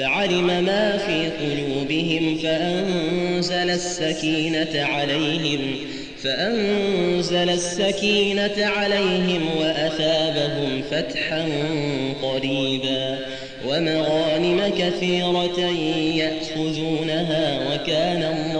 فعلم ما في قلوبهم فأنزل السكينة عليهم فأنزل السكينة عليهم وأثابهم فتحا قريبا. ومغانم كثيرة يأخذونها وكان الله